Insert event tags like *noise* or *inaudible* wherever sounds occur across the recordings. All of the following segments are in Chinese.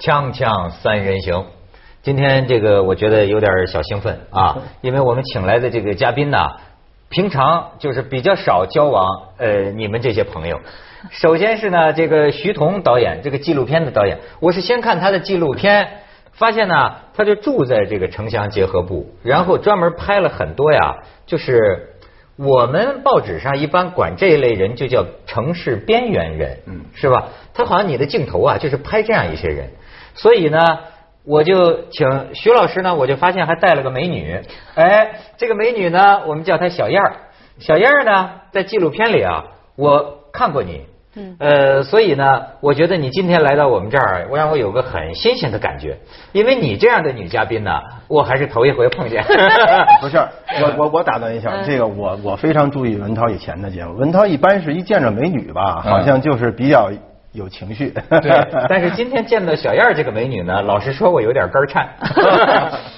锵锵三人行，今天这个我觉得有点小兴奋啊，因为我们请来的这个嘉宾呢，平常就是比较少交往呃你们这些朋友。首先是呢，这个徐彤导演，这个纪录片的导演，我是先看他的纪录片，发现呢，他就住在这个城乡结合部，然后专门拍了很多呀，就是。我们报纸上一般管这一类人就叫城市边缘人，嗯，是吧？他好像你的镜头啊，就是拍这样一些人，所以呢，我就请徐老师呢，我就发现还带了个美女，哎，这个美女呢，我们叫她小燕儿，小燕儿呢，在纪录片里啊，我看过你，嗯，呃，所以呢，我觉得你今天来到我们这儿，我让我有个很新鲜的感觉，因为你这样的女嘉宾呢，我还是头一回碰见。*laughs* 不是，*laughs* 我我我打断一下，这个我我非常注意文涛以前的节目。文涛一般是一见着美女吧，好像就是比较有情绪。对，*laughs* 但是今天见到小燕这个美女呢，老实说，我有点肝颤。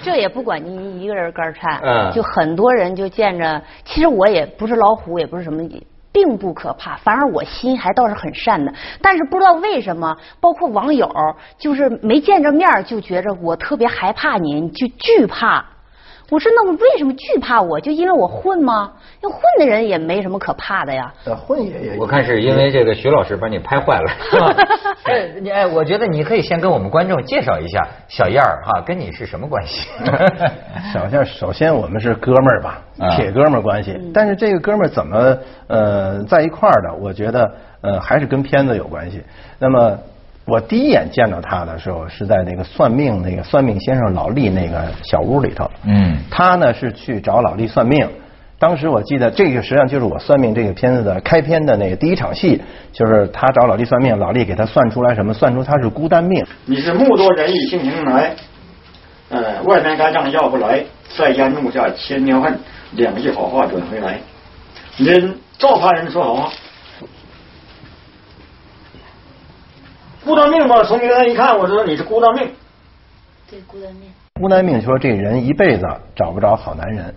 这也不管您一个人肝颤，嗯就很多人就见着，其实我也不是老虎，也不是什么。并不可怕，反而我心还倒是很善的。但是不知道为什么，包括网友，就是没见着面就觉着我特别害怕您，就惧怕。我说那我为什么惧怕我？就因为我混吗？那混的人也没什么可怕的呀。呃混也也我看是因为这个徐老师把你拍坏了，是吧？*laughs* 哎，你哎，我觉得你可以先跟我们观众介绍一下小燕儿哈，跟你是什么关系？*laughs* 小燕，首先我们是哥们儿吧啊，铁哥们儿关系。但是这个哥们儿怎么呃在一块儿的？我觉得呃还是跟片子有关系。那么我第一眼见到他的时候，是在那个算命那个算命先生老厉那个小屋里头。嗯他呢是去找老厉算命。当时我记得这个实际上就是我算命这个片子的开篇的那个第一场戏，就是他找老厉算命，老厉给他算出来什么？算出他是孤单命。你是目多仁义性情来，呃，外面干仗要不来，在家怒下千年恨，两句好话转回来。人照他人说好话，孤单命吧，从名单一看，我知道你是孤单命。对，孤单命。孤单命说这人一辈子找不着好男人。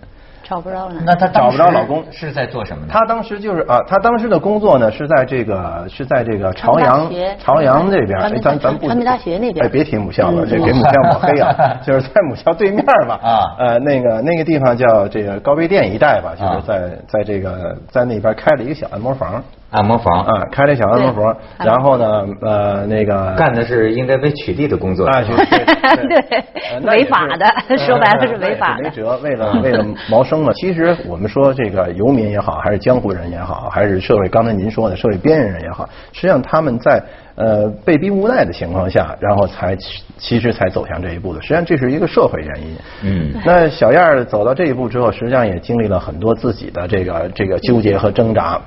找不着了。那他找不着老公。是在做什么呢？他当时就是啊，他当时的工作呢是在这个是在这个朝阳朝阳这边，哎咱咱不传媒大学那边。哎，别提母校了，嗯。这给母校抹黑啊，*laughs* 就是在母校对面吧。啊。呃，那个那个地方叫这个高碑店一带吧，就啊。是在在这个在那边开了一个小按摩房按摩房啊，开了小按摩房，然后呢呃那个干的是应该被取缔的工作。啊，就是 *laughs* 对呃违法的是说白了是违法的没辙，为了为了谋生嘛。其实我们说这个游民也好，还是江湖人也好，还是社会刚才您说的社会边缘人也好，实际上他们在呃被逼无奈的情况下，然后才其其实才走向这一步的。实际上这是一个社会原因。嗯那小燕儿走到这一步之后，实际上也经历了很多自己的这个这个纠结和挣扎。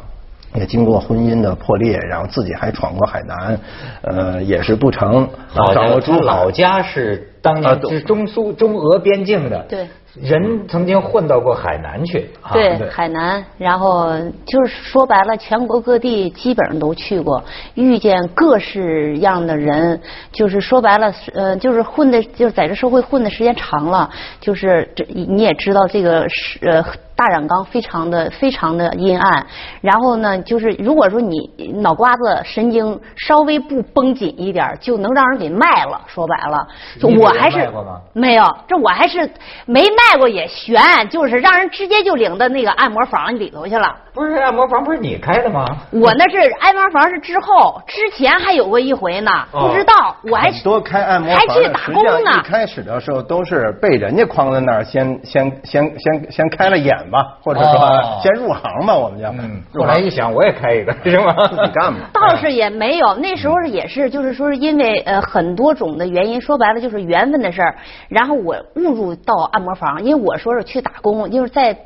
也经过婚姻的破裂，然后自己还闯过海南，呃，也是不成，老掌握珠海家老家是当年是中苏中俄边境的，对，人曾经混到过海南去，啊对对海南，然后就是说白了，全国各地基本上都去过，遇见各式样的人，就是说白了，呃，就是混的，就是在这社会混的时间长了，就是这你也知道这个是呃。大染缸非常的非常的阴暗，然后呢，就是如果说你脑瓜子神经稍微不绷紧一点，就能让人给卖了。说白了，就你给人我还是没有，这我还是没卖过也悬，就是让人直接就领到那个按摩房里头去了。不是按摩房不是你开的吗？我那是按摩房是之后，之前还有过一回呢，哦不知道我还很多开按摩还房还去打工呢一呢。开始的时候都是被人家框在那儿，先先先先先开了眼吧，或者哦说先入行吧，我们叫。嗯，后来一想，我也开一个，*laughs* 是吗？自己干吧？倒是也没有，那时候也是，就是说是因为呃很多种的原因，说白了就是缘分的事儿。然后我误入到按摩房，因为我说是去打工，就是在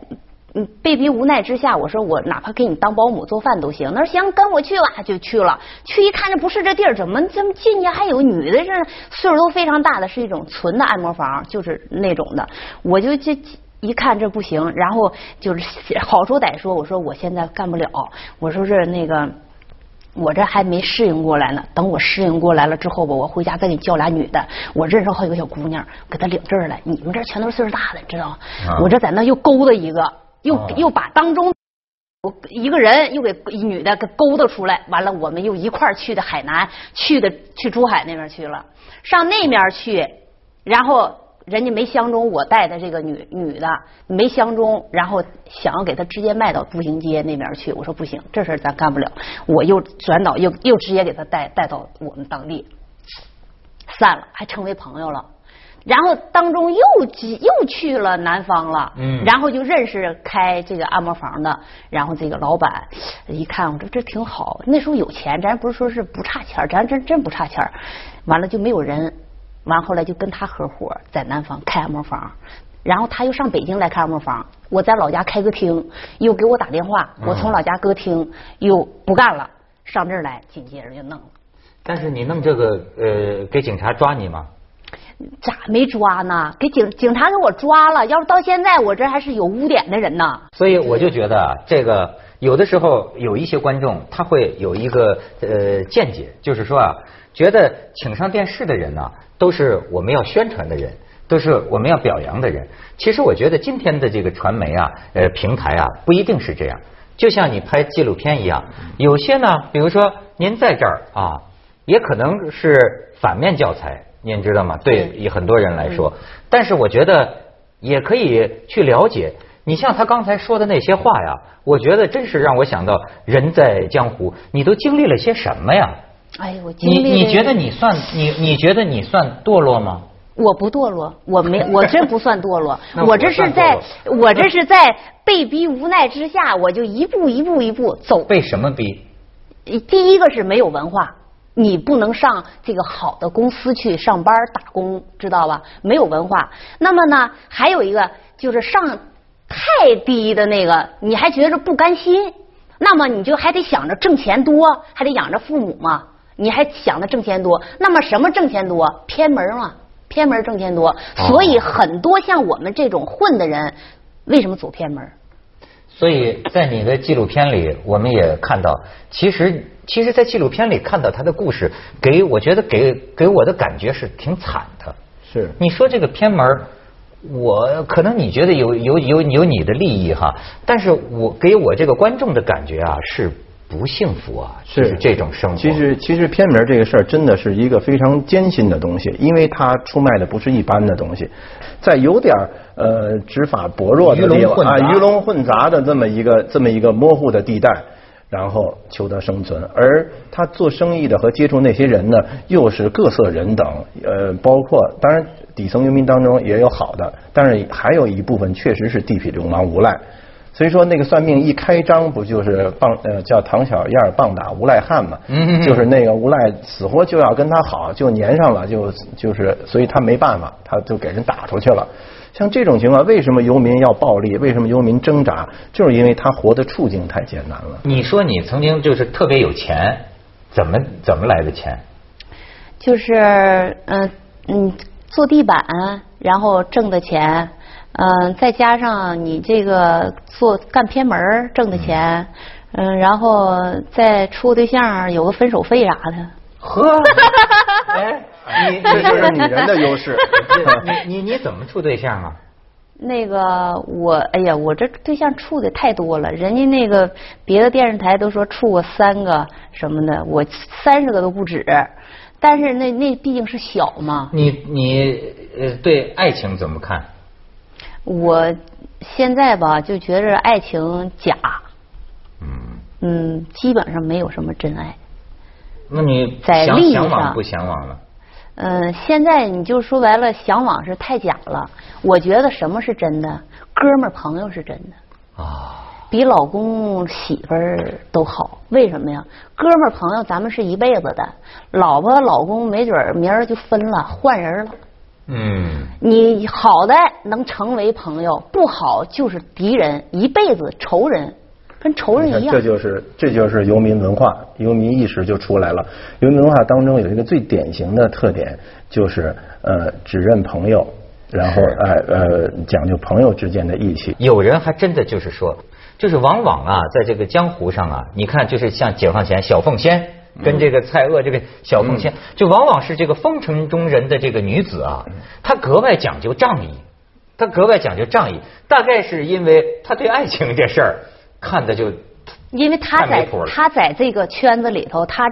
嗯被逼无奈之下，我说我哪怕给你当保姆做饭都行。那说行，跟我去吧，就去了。去一看，这不是这地儿，怎么怎么进去还有女的？这岁数都非常大的，是一种纯的按摩房，就是那种的。我就这。一看这不行，然后就是好说歹说，我说我现在干不了，我说是那个。我这还没适应过来呢，等我适应过来了之后吧，我回家再给你叫俩女的。我认识好几个小姑娘，给她领这儿来。你们这全都是岁数大的，你知道吗？啊我这在那又勾搭一个，又、哦又把当中。我一个人又给女的给勾搭出来，完了我们又一块儿去的海南，去的去珠海那边去了，上那面去，然后人家没相中我带的这个女女的，没相中，然后想要给她直接卖到步行街那边去，我说不行，这事儿咱干不了，我又转导又又直接给她带带到我们当地，散了，还成为朋友了。然后当中又去又去了南方了，嗯然后就认识开这个按摩房的，然后这个老板一看，我说这挺好，那时候有钱，咱不是说是不差钱儿，咱真真不差钱儿。完了就没有人，完后来就跟他合伙在南方开按摩房，然后他又上北京来开按摩房，我在老家开个厅，又给我打电话，我从老家歌厅又不干了，上这儿来，紧接着就弄了。但是你弄这个呃，给警察抓你吗？咋没抓呢？给警警察给我抓了，要是到现在我这还是有污点的人呢。所以我就觉得啊，这个有的时候有一些观众他会有一个呃见解，就是说啊，觉得请上电视的人呢、都是我们要宣传的人，都是我们要表扬的人。其实我觉得今天的这个传媒啊，呃平台啊，不一定是这样。就像你拍纪录片一样，有些呢，比如说您在这儿啊，也可能是反面教材，您知道吗？对以很多人来说，但是我觉得也可以去了解。你像他刚才说的那些话呀，我觉得真是让我想到人在江湖，你都经历了些什么呀？哎，我经你历你你觉得你算你你觉得你算堕落吗？我不堕落，我没，*laughs* 我真不算堕落，我我这是在，我这是在被逼无奈之下，我就一步一步一步走。被什么逼？第一个是没有文化，你不能上这个好的公司去上班打工，知道吧？没有文化。那么呢，还有一个就是上太低的那个，你还觉着不甘心，那么你就还得想着挣钱多，还得养着父母嘛，你还想着挣钱多。那么什么挣钱多？偏门嘛，偏门挣钱多。所以很多像我们这种混的人，为什么走偏门？所以在你的纪录片里，我们也看到，其实其实，在纪录片里看到他的故事，给我觉得给给我的感觉是挺惨的。是你说这个偏门儿，我可能你觉得有有有有你的利益哈，但是我给我这个观众的感觉啊是不幸福啊，就是这种生活。其实，其实片名这个事儿真的是一个非常艰辛的东西，因为它出卖的不是一般的东西，在有点儿呃执法薄弱的地方啊，鱼龙混杂鱼龙混杂的这么一个这么一个模糊的地带。然后求得生存，而他做生意的和接触那些人呢，又是各色人等，呃，包括当然底层游民当中也有好的，但是还有一部分确实是地痞流氓无赖。所以说那个算命一开张不就是棒呃叫唐小燕棒打无赖汉嘛，嗯就是那个无赖死活就要跟他好，就粘上了，就就是所以他没办法，他就给人打出去了。像这种情况，为什么游民要暴力？为什么游民挣扎？就是因为他活的处境太艰难了。你说你曾经就是特别有钱，怎么怎么来的钱？就是嗯嗯做地板，然后挣的钱，嗯、再加上你这个做干偏门挣的钱，嗯、然后再处个对象有个分手费啥的。呵，*laughs* 哎，你这就是女人的优势。*laughs* 你你你怎么处对象啊？那个我，哎呀，我这对象处的太多了，人家那个别的电视台都说处过三个什么的，我三十个都不止。但是那那毕竟是小嘛，你你呃对爱情怎么看？我现在吧就觉着爱情假，嗯，嗯，基本上没有什么真爱。那你在向利益上向往不向往了？嗯，现在你就说白了，向往是太假了。我觉得什么是真的？哥们儿朋友是真的。啊，比老公媳妇儿都好，为什么呀？哥们儿朋友咱们是一辈子的，老婆老公没准儿明儿就分了，换人了。嗯，你好的能成为朋友，不好就是敌人，一辈子仇人，跟仇人一样这。就是这就是游民文化，游民意识就出来了。游民文化当中有一个最典型的特点，就是呃只认朋友，然后哎呃讲究朋友之间的义气。有人还真的就是说，就是往往啊，在这个江湖上啊，你看，就是像解放前小凤仙跟这个蔡锷这个小凤仙，就往往是这个风尘中人的这个女子啊，她格外讲究仗义，她格外讲究仗义，大概是因为她对爱情这事儿看的就因为他在他在这个圈子里头，他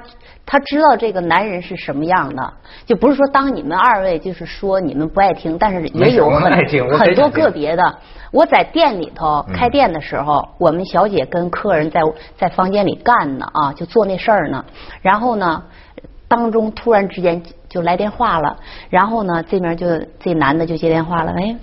他知道这个男人是什么样的，就不是说当你们二位就是说你们不爱听，但是也有很很多个别的。我在店里头嗯开店的时候，我们小姐跟客人在在房间里干呢啊，就做那事儿呢。然后呢，当中突然之间就来电话了，然后呢，这边就这男的就接电话了，喂。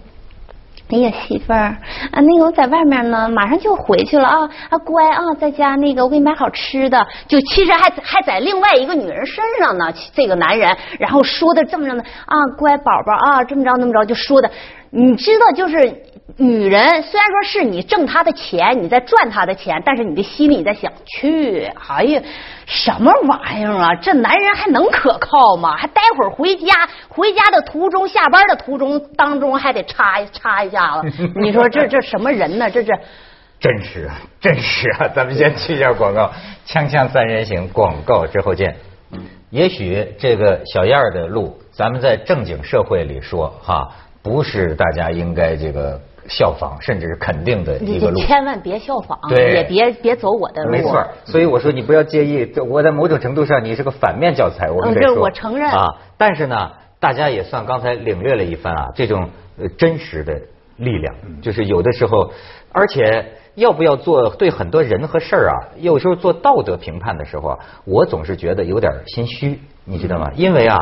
哎呀，媳妇儿，啊，那个我在外面呢，马上就回去了啊啊，乖啊，在家那个我给你买好吃的，就其实还还在另外一个女人身上呢，这个男人，然后说的这么着的啊，乖宝宝啊，这么着那么着，就说的，你知道就是女人虽然说是你挣她的钱，你在赚她的钱，但是你的心里在想，去，哎呀，什么玩意儿啊？这男人还能可靠吗？还待会儿回家，回家的途中，下班的途中当中还得插插一下子，*laughs* 你说这这什么人呢？这是。真实啊，真实啊！咱们先去一下广告，锵锵三人行，广告之后见。也许这个小燕儿的路，咱们在正经社会里说哈，不是大家应该这个效仿，甚至是肯定的一你个路。千万别效仿，也别别走我的路。没错，所以我说你不要介意，我在某种程度上你是个反面教材，我这得说。我承认啊。但是呢，大家也算刚才领略了一番啊，这种呃真实的力量，就是有的时候，而且要不要做对很多人和事儿啊，有时候做道德评判的时候啊，我总是觉得有点心虚，你知道吗？因为啊，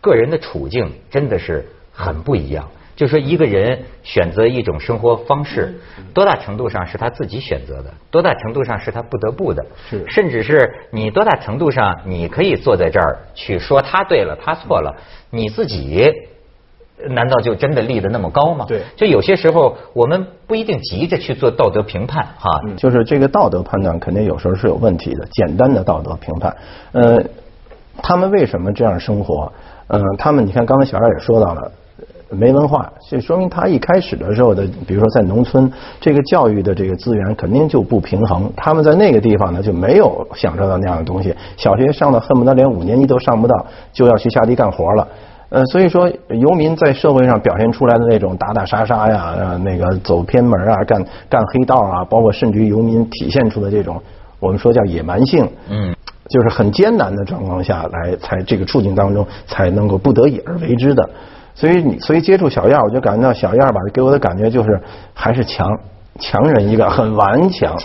个人的处境真的是很不一样。就说一个人选择一种生活方式，多大程度上是他自己选择的，多大程度上是他不得不的，是甚至是你多大程度上你可以坐在这儿去说他对了，他错了，你自己难道就真的立得那么高吗？对就有些时候我们不一定急着去做道德评判哈。就是这个道德判断肯定有时候是有问题的，简单的道德评判，呃，他们为什么这样生活？呃，他们你看刚才小二也说到了。没文化，这说明他一开始的时候的，比如说在农村，这个教育的这个资源肯定就不平衡。他们在那个地方呢，就没有享受到那样的东西。小学上到恨不得连五年级都上不到，就要去下地干活了。呃，所以说游民在社会上表现出来的那种打打杀杀呀，呃，那个走偏门啊，干干黑道啊，包括甚至于游民体现出的这种我们说叫野蛮性，嗯，就是很艰难的状况下来，才这个处境当中才能够不得已而为之的。所以你所以接触小燕儿，我就感觉到小燕儿吧，给我的感觉就是还是强强人一个，很顽强，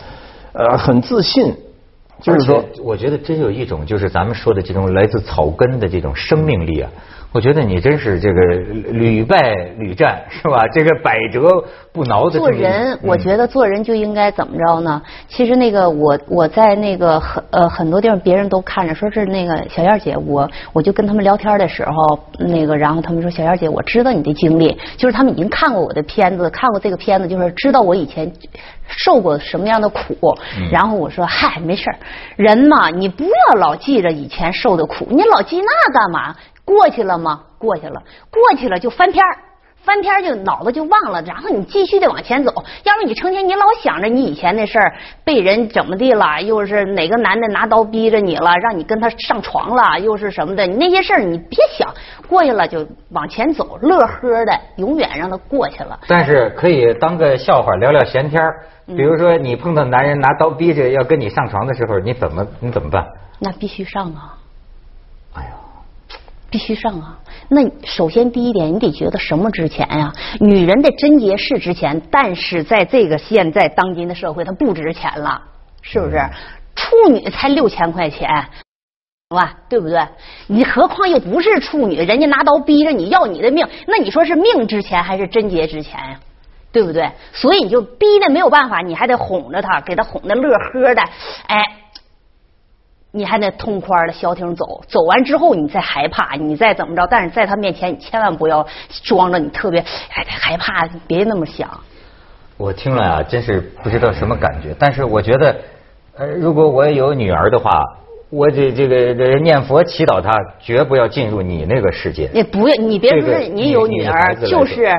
呃，很自信，就是说我觉得真有一种就是咱们说的这种来自草根的这种生命力啊。我觉得你真是这个屡败屡战是吧？这个百折不挠的。做人，我嗯觉得做人就应该怎么着呢？其实那个我我在那个很呃很多地方，别人都看着说是那个小燕姐，我我就跟他们聊天的时候，那个然后他们说小燕姐，我知道你的经历，就是他们已经看过我的片子，看过这个片子，就是知道我以前受过什么样的苦。嗯然后我说嗨，没事儿，人嘛，你不要老记着以前受的苦，你老记那干嘛？过去了吗？过去了，过去了就翻篇儿。翻篇儿就脑子就忘了，然后你继续的往前走。要不你成天你老想着你以前那事儿，被人怎么地了，又是哪个男的拿刀逼着你了，让你跟他上床了，又是什么的，你那些事儿你别想，过去了就往前走，乐呵的，永远让它过去了。但是可以当个笑话聊聊闲天比如说你碰到男人拿刀逼着要跟你上床的时候，你怎么你怎么办？那必须上啊！必须上啊！那首先第一点，你得觉得什么值钱呀、女人的贞洁是值钱，但是在这个现在当今的社会，它不值钱了，是不是？处女才六千块钱。吧，对不对？你何况又不是处女，人家拿刀逼着你要你的命，那你说是命值钱还是贞洁值钱呀？对不对？所以你就逼的没有办法，你还得哄着他，给他哄的乐呵的，哎，你还得痛快的消停走，走完之后你再害怕，你再怎么着，但是在他面前你千万不要装着你特别哎害怕，别那么想。我听了啊，真是不知道什么感觉。但是我觉得，呃，如果我有女儿的话，我这这个这念佛祈祷她，绝不要进入你那个世界。你不要，你别说是你有女儿，就是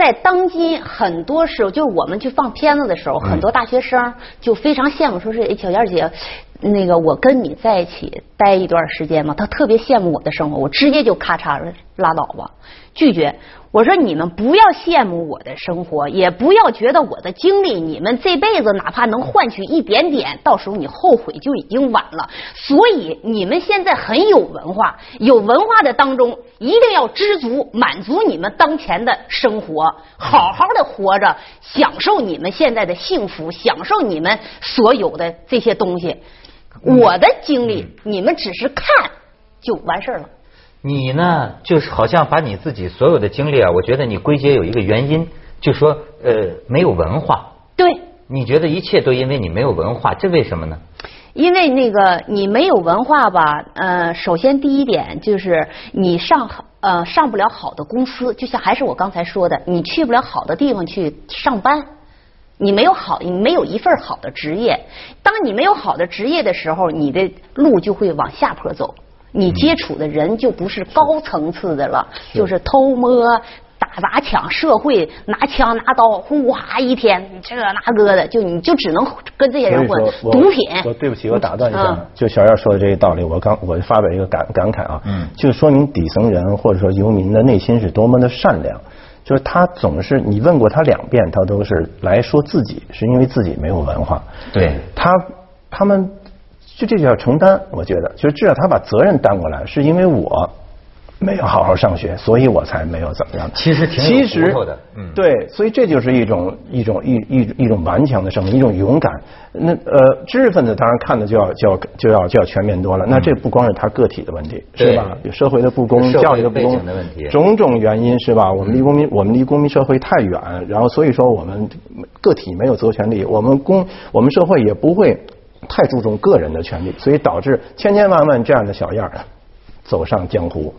在当今很多时候，就是我们去放片子的时候，很多大学生就非常羡慕，说是哎，小燕姐，那个我跟你在一起待一段时间嘛，他特别羡慕我的生活，我直接就咔嚓拉倒吧，拒绝。我说你们不要羡慕我的生活，也不要觉得我的经历，你们这辈子哪怕能换取一点点，到时候你后悔就已经晚了。所以你们现在很有文化，有文化的当中一定要知足，满足你们当前的生活，好好的活着，享受你们现在的幸福，享受你们所有的这些东西。我的经历，你们只是看就完事儿了。你呢，就是好像把你自己所有的经历啊，我觉得你归结有一个原因，就说呃没有文化。对。你觉得一切都因为你没有文化，这为什么呢？因为那个你没有文化吧，呃，首先第一点就是你上呃上不了好的公司，就像还是我刚才说的，你去不了好的地方去上班，你没有好，你没有一份好的职业。当你没有好的职业的时候，你的路就会往下坡走。你接触的人就不是高层次的了，就是偷摸、打砸抢，社会拿枪拿刀，呼哈一天这那个的，就你就只能跟这些人混。毒品。我对不起，我打断一下，就小燕说的这个道理，我刚我发表一个感感慨啊，嗯就说明底层人或者说游民的内心是多么的善良，就是他总是你问过他两遍，他都是来说自己是因为自己没有文化。对。他他们。就这就叫承担，我觉得，就至少他把责任担过来，是因为我没有好好上学，所以我才没有怎么样。其实挺有骨头的，嗯，对，所以这就是一种一种一一一种顽强的生命，一种勇敢。那呃，知识分子当然看的就要就要就要就要全面多了。那这不光是他个体的问题，是吧？有社会的不公，教育的不公，种种原因是吧？我们离公民我们离公民社会太远，然后所以说我们个体没有责权利，我们公我们社会也不会。太注重个人的权利，所以导致千千万万这样的小样儿走上江湖。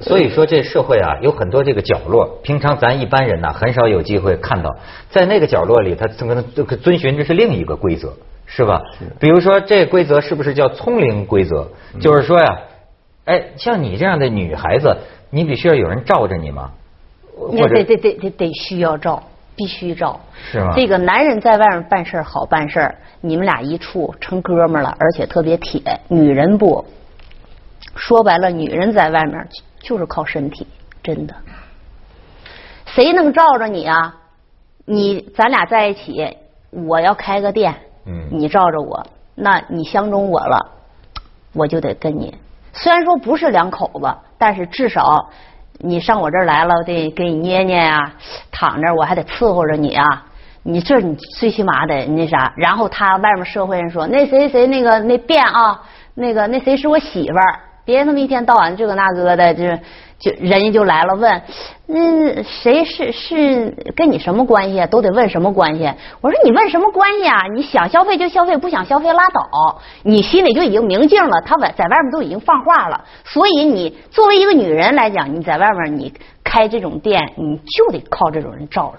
所以说，这社会啊，有很多这个角落，平常咱一般人呢，很少有机会看到。在那个角落里，他可能遵循的是另一个规则，是吧？比如说，这规则是不是叫聪明规则？就是说呀，哎，像你这样的女孩子，你必须要有人罩着你吗？或者得得得得得需要罩。必须照，是吗？这个男人在外面办事好办事你们俩一处成哥们了，而且特别铁。女人不，说白了，女人在外面就是靠身体，真的。谁能罩着你啊？你咱俩在一起，我要开个店，嗯，你罩着我，那你相中我了，我就得跟你。虽然说不是两口子，但是至少。你上我这儿来了，我得给你捏捏啊，躺着我还得伺候着你啊。你这你最起码得那啥。然后他外面社会人说，那谁谁那个那变啊，那个那谁是我媳妇儿，别那么一天到晚这个那个的就。就人家就来了问，那谁是是跟你什么关系啊？都得问什么关系？我说你问什么关系啊？你想消费就消费，不想消费拉倒。你心里就已经明镜了，他在在外面都已经放话了。所以你作为一个女人来讲，你在外面你开这种店，你就得靠这种人罩着。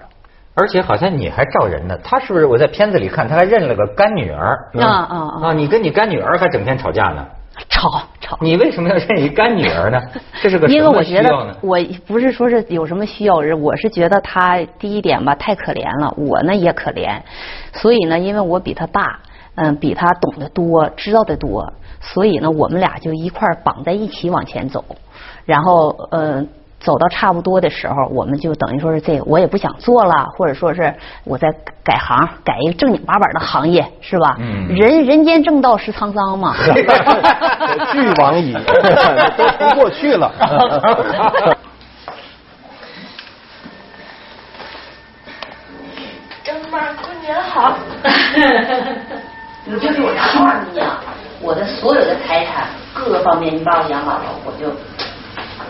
而且好像你还罩人呢，他是不是？我在片子里看他还认了个干女儿。啊啊啊！你跟你干女儿还整天吵架呢。吵吵，你为什么要认一干女儿呢？*laughs* 这是个因为我觉得我不是说是有什么需要，我是觉得她第一点吧太可怜了，我呢也可怜，所以呢，因为我比她大，嗯，比她懂得多，知道的多，所以呢，我们俩就一块绑在一起往前走，然后嗯。走到差不多的时候，我们就等于说是这个，我也不想做了，或者说是我在改行，改一个正经八百的行业，是吧？嗯。人人间正道是沧桑嘛。俱往矣，都不过去了。*laughs* 张妈，过年好。你就是我家二姑娘，我的所有的财产，各个方面，你把我养老了，我就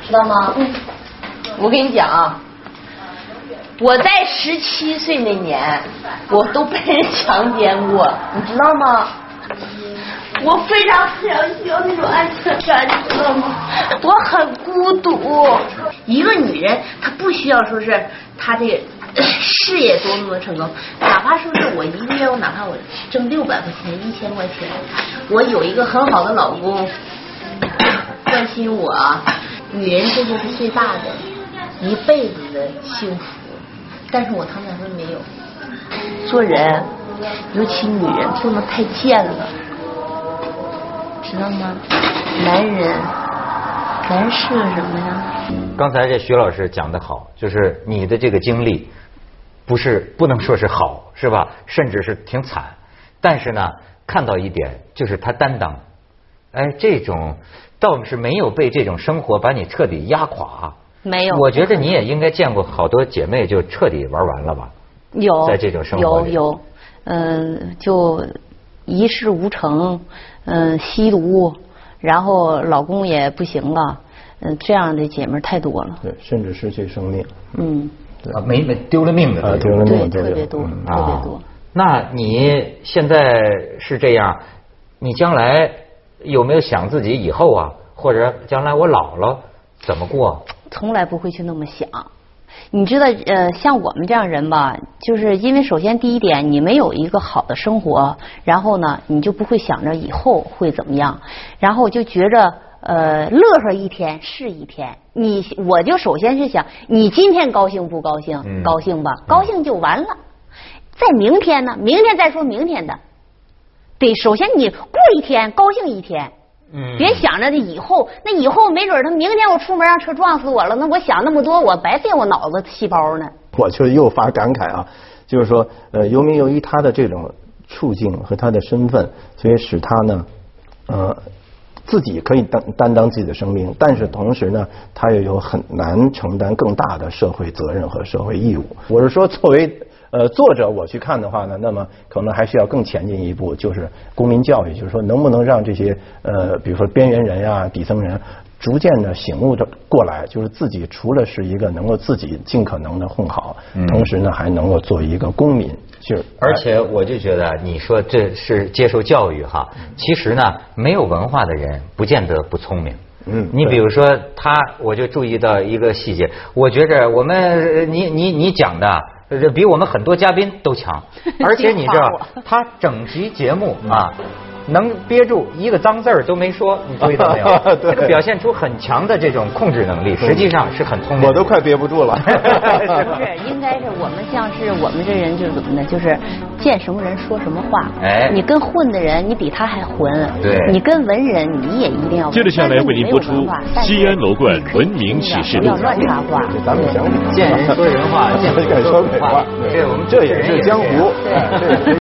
知道吗？嗯。我跟你讲啊，我在十七岁那年，我都被人强奸过，你知道吗？我非常非常需要那种安全感，你知道吗？我很孤独。一个女人，她不需要说是她的事业多么成功，哪怕说是我一个月，我哪怕我挣六百块钱、一千块钱，我有一个很好的老公关心我，女人这就是最大的。一辈子的幸福。但是我他们两个没有。做人，尤其女人不能太贱了，知道吗？男人，男人是个什么呀？刚才这徐老师讲的好，就是你的这个经历，不是不能说是好，是吧？甚至是挺惨，但是呢，看到一点就是他担当，哎，这种倒是没有被这种生活把你彻底压垮。没有。我觉得你也应该见过好多姐妹就彻底玩完了吧？有。在这种生活有有，嗯，就一事无成，嗯，吸毒，然后老公也不行了。嗯，这样的姐妹太多了。对，甚至失去生命。嗯。啊，没没丢了命的。啊，丢了命特别多，特别多。那你现在是这样？你将来有没有想自己以后啊，或者将来我老了怎么过？从来不会去那么想。你知道，呃，像我们这样人吧，就是因为首先第一点，你没有一个好的生活，然后呢，你就不会想着以后会怎么样，然后就觉着。呃，乐呵一天是一天。你我就首先是想，你今天高兴不高兴？高兴吧，高兴就完了。在明天呢？明天再说明天的。对首先你过一天高兴一天。嗯。别想着那以后，那以后没准他明天我出门让车撞死我了，那我想那么多，我白费我脑子细胞呢。我就又发感慨啊，就是说，呃，游民由于他的这种处境和他的身份，所以使他呢，呃。自己可以担担当自己的生命，但是同时呢，他又有很难承担更大的社会责任和社会义务。我是说，作为呃作者，我去看的话呢，那么可能还需要更前进一步，就是公民教育，就是说能不能让这些呃，比如说边缘人呀、底层人。逐渐的醒悟着过来，就是自己除了是一个能够自己尽可能的混好，同时呢还能够做一个公民。就而且我就觉得你说这是接受教育哈，其实呢没有文化的人不见得不聪明。嗯，你比如说他，我就注意到一个细节，我觉着我们你你你讲的比我们很多嘉宾都强，*laughs* 而且你知道他整集节目啊。能憋住一个脏字儿都没说，你注意到没有？*laughs* 这个表现出很强的这种控制能力，实际上是很聪明。我都快憋不住了。*laughs* 不是，应该是我们像是我们这人就是怎么呢？就是见什么人说什么话。哎，你跟混的人，你比他还混。对。你跟文人，你也一定要。接着下来为您播出《西安楼冠文明启示录》。不要乱插话。咱们讲见人说人话，见鬼 *laughs* 说鬼话。对我们这也是江湖。对。